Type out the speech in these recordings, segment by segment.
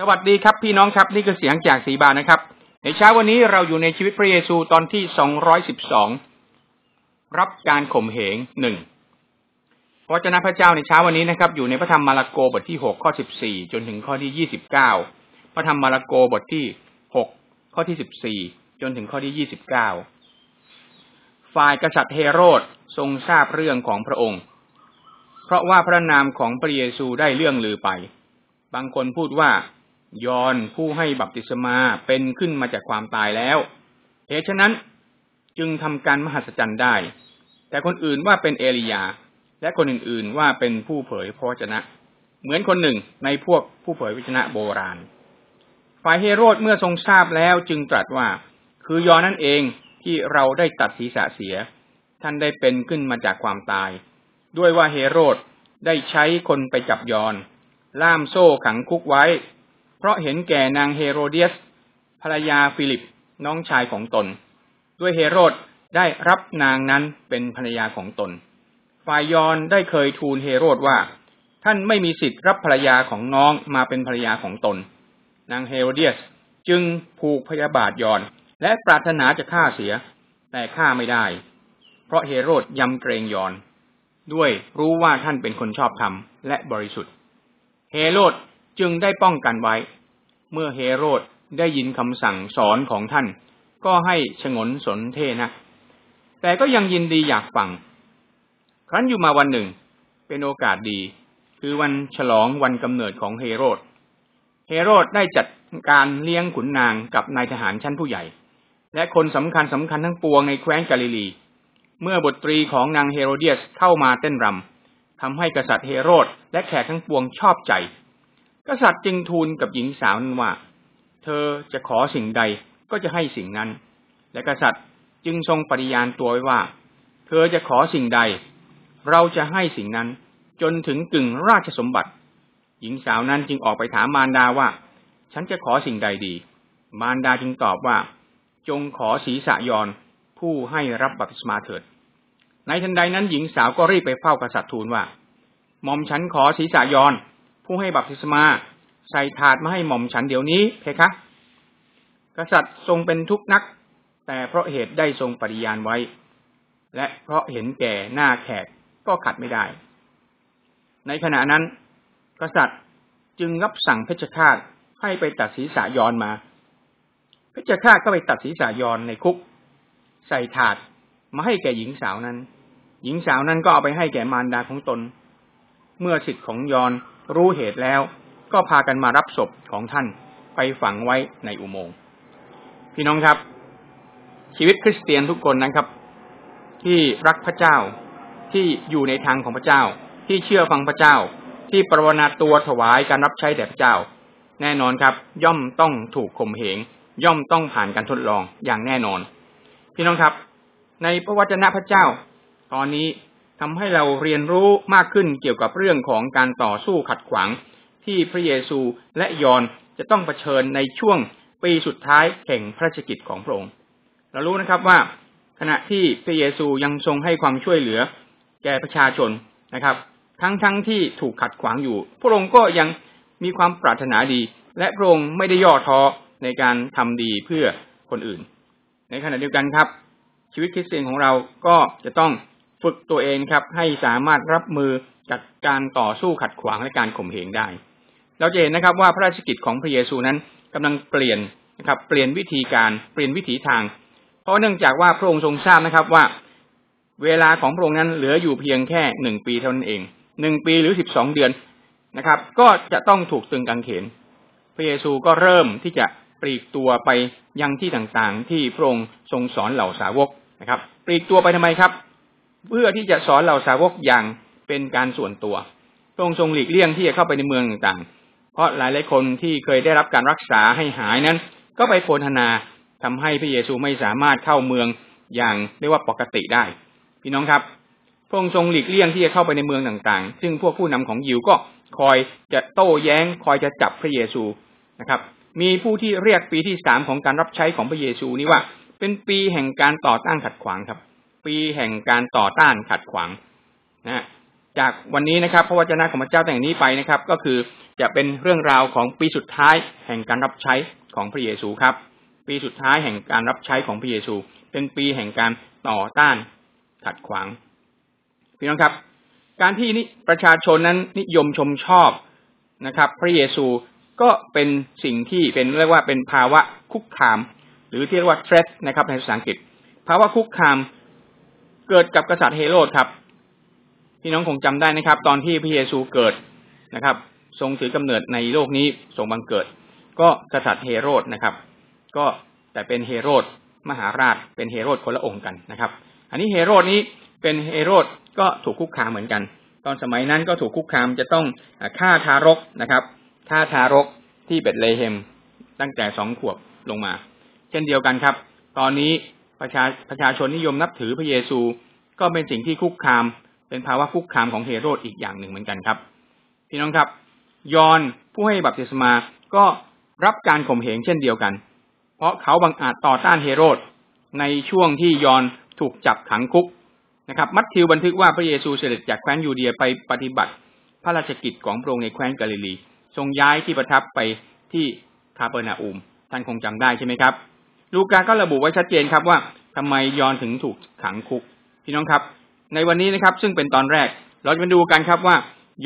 สวัสดีครับพี่น้องครับนี่คือเสียงจากสีบานะครับ ในเช้าวันนี้เราอยู่ในชีวิตพระเยซูตอนที่สองร้อยสิบสองรับการข่มเหงหนึ่งพระเจ้าพระเจ้าในเช้าวันนี้นะครับ อยู่ในพระธรรมมาระโกบทที่หกข้อสิบสี่จนถึงข้อที่ยี่สิบเก้าพระธรรมมาระโกบทที่หกข้อที่สิบสี่จนถึงข้อที่ยี่สิบเก้าฝ่ายกษัตริย์เฮโรดทรงทราบเรื่องของพระองค์ เพราะว่าพระนามของพระเยซูได้เรื่องลือไป บางคนพูดว่า ยอนผู้ให้บัพติศมาเป็นขึ้นมาจากความตายแล้วเหตุฉะนั้นจึงทำการมหัศจรรย์ได้ แต่คนอื่นว่าเป็นเอลียา และคนอื่นๆว่าเป็นผู้เผยพระชนะ เหมือนคนหนึ่งในพวกผู้เผยพระชนะโบราณ ฝ่ายเฮโรดเมื่อทรงทราบแล้วจึงตรัสว่า คือยอนนั่นเองที่เราได้ตัดศีรษะเสีย ท่านได้เป็นขึ้นมาจากความตาย ด้วยว่าเฮโรดได้ใช้คนไปจับยอห์น ล่ามโซ่ขังคุกไว้ เพราะเห็นแก่นางเฮโรเดียส ภรรยาฟิลิปน้องชายของตน ด้วยเฮโรดได้รับนางนั้นเป็นภรรยาของตน ฝ่ายยอห์นได้เคยทูลเฮโรดว่า ท่านไม่มีสิทธิ์รับภรรยาของน้องมาเป็นภรรยาของตน นางเฮโรเดียสจึงผูกพยาบาทยอห์นและปรารถนาจะฆ่าเสีย แต่ฆ่าไม่ได้ เพราะเฮโรดยำเกรงยอน ด้วยรู้ว่าท่านเป็นคนชอบธรรมและบริสุทธิ์ เฮโรด จึงได้ป้องกันไว้ เมื่อเฮโรดได้ยินคำสั่งสอนของท่าน ก็ให้ชงนสนเทนะ แต่ก็ยังยินดีอยากฟัง ครั้นอยู่มาวันหนึ่ง เป็นโอกาสดี คือวันฉลองวันกำเนิดของเฮโรด เฮโรดได้จัดการเลี้ยงขุนนางกับนายทหารชั้นผู้ใหญ่ และคนสำคัญสำคัญทั้งปวงในแคว้นกาลิลี เมื่อบทตรีของนางเฮโรเดียสเข้ามาเต้นรำทำให้กษัตริย์เฮโรดและแขกทั้งปวงชอบใจ กษัตริย์จึงทูลกับหญิงสาวนั้นว่า เธอจะขอสิ่งใดก็จะให้สิ่งนั้น และกษัตริย์จึงทรงปฏิญาณตัวไว้ว่า เธอจะขอสิ่งใด เราจะให้สิ่งนั้นจนถึงกึ่งราชสมบัติ หญิงสาวนั้นจึงออกไปถามมารดาว่า ฉันจะขอสิ่งใดดี มารดาจึงตอบว่า จงขอศีรษะยอนผู้ให้รับบัพติศมาเถิด ในทันใดนั้นหญิงสาวก็รีบไปเฝ้ากษัตริย์ทูลว่าหม่อมฉันขอศีรษะยอน ผู้ให้บัพติศมา ใส่ถาดมาให้หม่อมฉันเดี๋ยวนี้เพคะ กษัตริย์ทรงเป็นทุกนัก แต่เพราะเหตุได้ทรงปฏิญาณไว้ และเพราะเห็นแก่หน้าแขกก็ขัดไม่ได้ ในขณะนั้น กษัตริย์จึงรับสั่งเพชฌฆาตให้ไปตัดศีรษะยอนมา เพชฌฆาตก็ไปตัดศีรษะยอนในคุก ใส่ถาดมาให้แก่หญิงสาวนั้น หญิงสาวนั้นก็เอาไปให้แก่มารดาของตน เมื่อสิทธิ์ของยอน รู้เหตุแล้วก็พากันมารับศพของท่านไปฝังไว้ในอุโมงค์พี่น้องครับ ชีวิตคริสเตียนทุกคนนะครับ ที่รักพระเจ้าที่อยู่ในทางของพระเจ้า ที่เชื่อฟังพระเจ้า ที่ปรวนาตัวถวายการรับใช้แด่พระเจ้า แน่นอนครับ ย่อมต้องถูกข่มเหง ย่อมต้องผ่านการทดลองอย่างแน่นอน พี่น้องครับ ในพระวจนะพระเจ้า ตอนนี้ ทำให้เราเรียนรู้มากขึ้นเกี่ยวกับเรื่องของการต่อสู้ขัดขวาง ที่พระเยซูและยอนจะต้องเผชิญในช่วงปีสุดท้ายแห่งพระราชกิจของพระองค์ เรารู้นะครับว่า ขณะที่พระเยซูยังทรงให้ความช่วยเหลือ แก่ประชาชนนะครับ ทั้งทั้งที่ถูกขัดขวางอยู่ พระองค์ก็ยังมีความปรารถนาดี และพระองค์ไม่ได้ย่อท้อในการทำดีเพื่อคนอื่น ในขณะเดียวกันครับ ชีวิตคริสเตียนของเราก็จะต้อง ฝึกตัวเองครับ ให้สามารถรับมือกับการต่อสู้ขัดขวางและการข่มเหงได้ เราจะเห็นนะครับว่าพระราชกิจของพระเยซูนั้นกำลังเปลี่ยนนะครับ เปลี่ยนวิธีการเปลี่ยนวิถีทาง เพราะเนื่องจากว่าพระองค์ทรงทราบนะครับว่า เวลาของพระองค์นั้นเหลืออยู่เพียงแค่หนึ่งปีเท่านั้นเองหนึ่งปีหรือสิบสองเดือนนะครับ ก็จะต้องถูกตึงกางเขน พระเยซูก็เริ่มที่จะปลีกตัวไปยังที่ต่างๆ ที่พระองค์ทรงสอนเหล่าสาวกนะครับ ปลีกตัวไปทำไมครับ เพื่อที่จะสอนเหล่าสาวกอย่างเป็นการส่วนตัวพระองค์ทรงหลีกเลี่ยงที่จะเข้าไปในเมืองต่างๆ เพราะหลายหลายคนที่เคยได้รับการรักษาให้หายนั้น ก็ไปโพธนาทำให้พระเยซูไม่สามารถเข้าเมืองอย่างเรียกว่าปกติได้ พี่น้องครับ พระองค์ทรงหลีกเลี่ยงที่จะเข้าไปในเมืองต่างๆ ซึ่งพวกผู้นำของยิวก็คอยจะโต้แย้ง คอยจะจับพระเยซูนะครับ มีผู้ที่เรียกปีที่สามของการรับใช้ของพระเยซูนี้ว่า เป็นปีแห่งการต่อต้านขัดขวางครับ ปีแห่งการต่อต้านขัดขวางนะจากวันนี้นะครับพระวจนะของพระเจ้าแต่งนี้ไปนะครับ ก็คือจะเป็นเรื่องราวของปีสุดท้ายแห่งการรับใช้ของพระเยซูครับ ปีสุดท้ายแห่งการรับใช้ของพระเยซู เป็นปีแห่งการต่อต้านขัดขวางพี่น้องครับ การที่นี่ประชาชนนั้นนิยมชมชอบนะครับ พระเยซูก็เป็นสิ่งที่เป็นเรียกว่าเป็นภาวะคุกคาม หรือที่เรียกว่า threat นะครับในภาษาอังกฤษภาวะคุกคาม เกิดกับกษัตริย์เฮโรดครับพี่น้องคงจำได้นะครับ ตอนที่พระเยซูเกิดนะครับ ทรงถือกำเนิดในโลกนี้ทรงบังเกิด ก็กษัตริย์เฮโรดนะครับ ก็แต่เป็นเฮโรดมหาราช เป็นเฮโรดคนละองค์กันนะครับ อันนี้เฮโรดนี้เป็นเฮโรดก็ถูกคุกคามเหมือนกัน ตอนสมัยนั้นก็ถูกคุกคามจะต้องฆ่าทารกนะครับฆ่าทารกที่เบตเลเฮมตั้งแต่สองขวบลงมา เช่นเดียวกันครับ ตอนนี้ ประชาประชาชนนิยมนับถือพระเยซู ก็เป็นสิ่งที่คุกคาม เป็นภาวะคุกคามของเฮโรดอีกอย่างหนึ่งเหมือนกันครับ พี่น้องครับ ยอนผู้ให้บัพติศมาก็รับการข่มเหงเช่นเดียวกัน เพราะเขาบังอาจต่อต้านเฮโรดในช่วงที่ยอนถูกจับขังคุกนะครับ มัทธิวบันทึกว่าพระเยซูเสด็จจากแคว้นยูเดียไปปฏิบัติ พระราชกิจของพระองค์ในแคว้นกาลิลี ทรงย้ายที่ประทับไปที่คาเปอร์นาอุม ท่านคงจำได้ใช่ไหมครับ ลูกาก็ระบุไว้ชัดเจนครับว่าทำไมยอนถึงถูกขังคุกพี่น้องครับ ในวันนี้นะครับ ซึ่งเป็นตอนแรก เราจะมาดูกันครับว่า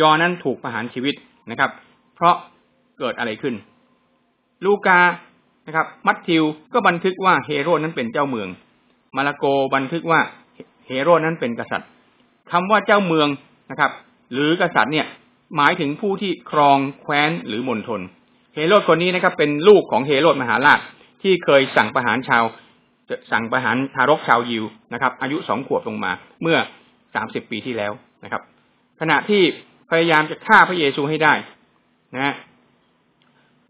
ยอนนั้นถูกประหารชีวิตนะครับ เพราะเกิดอะไรขึ้น ลูกานะครับ มัทธิวก็บันทึกว่าเฮโรดนั้นเป็นเจ้าเมือง มาระโกบันทึกว่าเฮโรดนั้นเป็นกษัตริย์คำว่าเจ้าเมืองนะครับ หรือกษัตริย์เนี่ยหมายถึงผู้ที่ครองแคว้นหรือมณฑลเฮโรดคนนี้นะครับ เป็นลูกของเฮโรดมหาราช ที่เคยสั่งประหารชาว สั่งประหารทารกชาวยิวนะครับ อายุสองขวบลงมาเมื่อสามสิบปีที่แล้วนะครับ ขณะที่พยายามจะฆ่าพระเยซูให้ได้นะ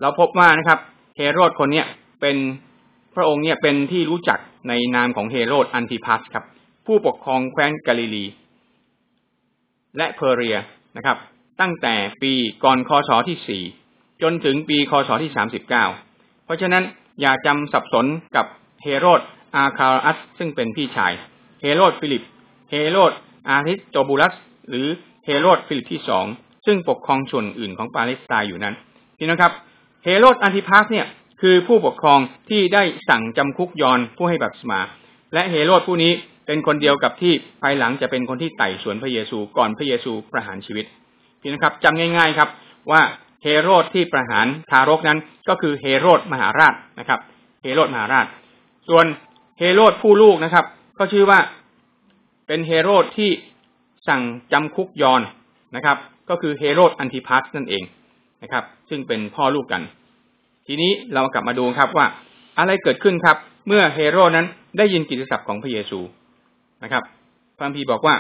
เราพบว่านะครับ เฮโรดคนเนี้ยเป็นพระองค์เนี่ยเป็นที่รู้จักในนามของเฮโรดอันติพัสครับ ผู้ปกครองแคว้นกาลิลี และเพอเรียนะครับ ตั้งแต่ปีก่อนคศที่สี่จนถึงปีคศที่สามสิบเก้าเพราะฉะนั้น อย่าจำสับสนกับเฮโรดอารเคลาอัสซึ่งเป็นพี่ชาย เฮโรดฟิลิป เฮโรดอาริสโตบูลัส หรือเฮโรดฟิลิปที่สองซึ่งปกครองส่วนอื่นของปาเลสไตน์อยู่นั้นพี่น้องครับ เฮโรดอันติพัสเนี่ยคือผู้ปกครองที่ได้สั่งจำคุกยอห์นผู้ให้บัพติศมา และเฮโรดผู้นี้เป็นคนเดียวกับที่ภายหลังจะเป็นคนที่ไต่สวนพระเยซูก่อนพระเยซูประหารชีวิตพี่น้องครับจำง่าย ๆครับว่า เฮโรดที่ประหารทารกนั้น ก็คือเฮโรดมหาราชนะครับ เฮโรดมหาราช ส่วนเฮโรดผู้ลูกนะครับ ก็ชื่อว่าเป็นเฮโรดที่สั่งจำคุกยอนนะครับ ก็คือเฮโรดอันติพัสนั่นเองนะครับ ซึ่งเป็นพ่อลูกกัน ทีนี้เรากลับมาดูครับว่าอะไรเกิดขึ้นครับ เมื่อเฮโรดนั้นได้ยินกิตติศัพท์ของพระเยซูนะครับพระพีบอกว่า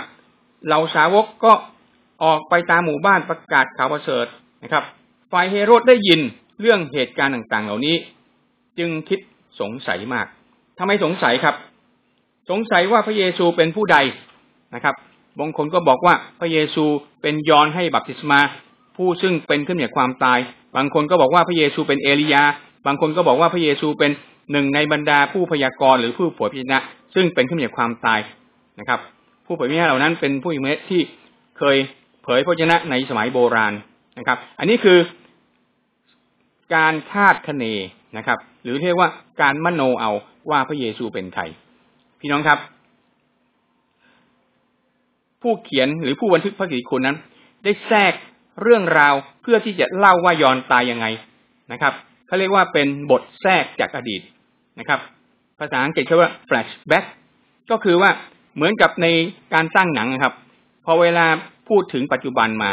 เราสาวกก็ออกไปตามหมู่บ้านประกาศข่าวประเสริฐนะครับ ฝ่ายเฮโรดได้ยินเรื่องเหตุการณ์ต่างๆ เหล่านี้ จึงคิดสงสัยมากทำไมสงสัยครับ สงสัยว่าพระเยซูเป็นผู้ใดนะครับบางคนก็บอกว่าพระเยซูเป็นยอนให้บัพติศมา ผู้ซึ่งเป็นขึ้นเหนือความตาย บางคนก็บอกว่าพระเยซูเป็นเอลียา บางคนก็บอกว่าพระเยซูเป็นหนึ่งในบรรดาผู้พยากรณ์หรือผู้เผยพระชนะซึ่งเป็นขึ้นเหนือความตายนะครับ ผู้เผยพระชนะเหล่านั้นเป็นผู้อิมเมที่เคยเผยพระชนะในสมัยโบราณนะครับ อันนี้คือ การคาดคะเนนะครับ หรือเรียกว่าการมโนเอาว่าพระเยซูเป็นใครพี่น้องครับ ผู้เขียนหรือผู้บันทึกพระกิติคุณนั้น ได้แทรกเรื่องราวเพื่อที่จะเล่าว่ายอนตายยังไงนะครับเขาเรียกว่าเป็นบทแทรกจากอดีตนะครับ ภาษาอังกฤษเขาว่า flashback ก็คือว่าเหมือนกับในการสร้างหนังนะครับ พอเวลาพูดถึงปัจจุบันมา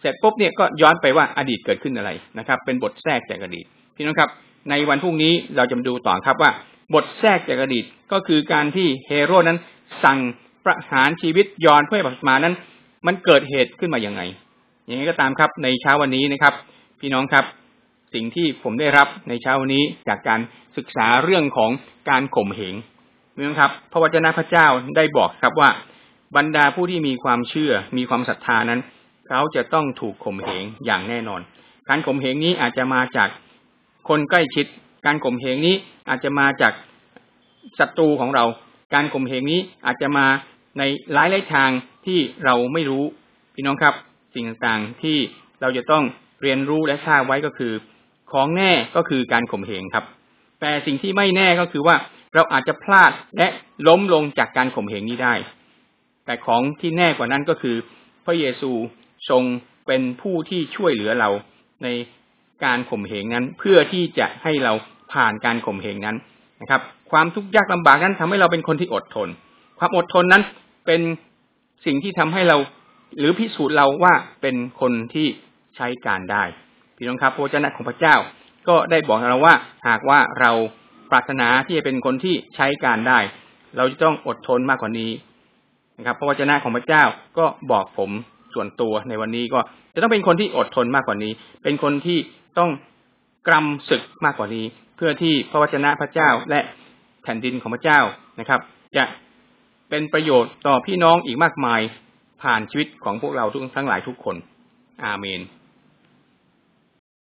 เสร็จปุ๊บเนี่ยก็ย้อนไปว่าอดีตเกิดขึ้นอะไรนะครับ เป็นบทแทรกจากอดีตพี่น้องครับ ในวันพรุ่งนี้เราจะมาดูต่อครับว่า บทแทรกจากอดีตก็คือการที่เฮโร่นั้น สั่งประหารชีวิตยอนเพื่อบัพมานั้น มันเกิดเหตุขึ้นมาอย่างไงอย่างนี้ก็ตามครับในเช้าวันนี้นะครับ พี่น้องครับ สิ่งที่ผมได้รับในเช้าวันนี้จากการศึกษาเรื่องของการข่มเหงพี่น้องครับพระวจนะพระเจ้าได้บอกครับว่า บรรดาผู้ที่มีความเชื่อมีความศรัทธานั้น เขาจะต้องถูกข่มเหงอย่างแน่นอน การข่มเหงนี้อาจจะมาจากคนใกล้ชิด การข่มเหงนี้อาจจะมาจากศัตรูของเรา การข่มเหงนี้อาจจะมาในหลายหลายทางที่เราไม่รู้ พี่น้องครับ สิ่งต่างๆที่เราจะต้องเรียนรู้และทราบไว้ก็คือ ของแน่ก็คือการข่มเหงครับ แต่สิ่งที่ไม่แน่ก็คือว่าเราอาจจะพลาดและล้มลงจากการข่มเหงนี้ได้ แต่ของที่แน่กว่านั้นก็คือ พระเยซู ทรงเป็นผู้ที่ช่วยเหลือเราในการข่มเหงนั้น เพื่อที่จะให้เราผ่านการข่มเหงนั้นนะครับ ความทุกข์ยากลำบากนั้นทำให้เราเป็นคนที่อดทน ความอดทนนั้นเป็นสิ่งที่ทำให้เรา หรือพิสูจน์เราว่าเป็นคนที่ใช้การได้พี่น้องครับพระเจ้าของพระเจ้า ก็ได้บอกเราว่าหากว่าเราปรารถนาที่จะเป็นคนที่ใช้การได้ เราจะต้องอดทนมากกว่านี้นะครับ พระวจนะของพระเจ้าก็บอกผม ส่วนตัวในวันนี้ก็จะต้องเป็นคนที่อดทนมากกว่านี้ เป็นคนที่ต้องกรำศึกมากกว่านี้ เพื่อที่พระวจนะพระเจ้าและแผ่นดินของพระเจ้านะครับ จะเป็นประโยชน์ต่อพี่น้องอีกมากมายผ่านชีวิตของพวกเราทุกทั้งหลายทุกคน อาเมน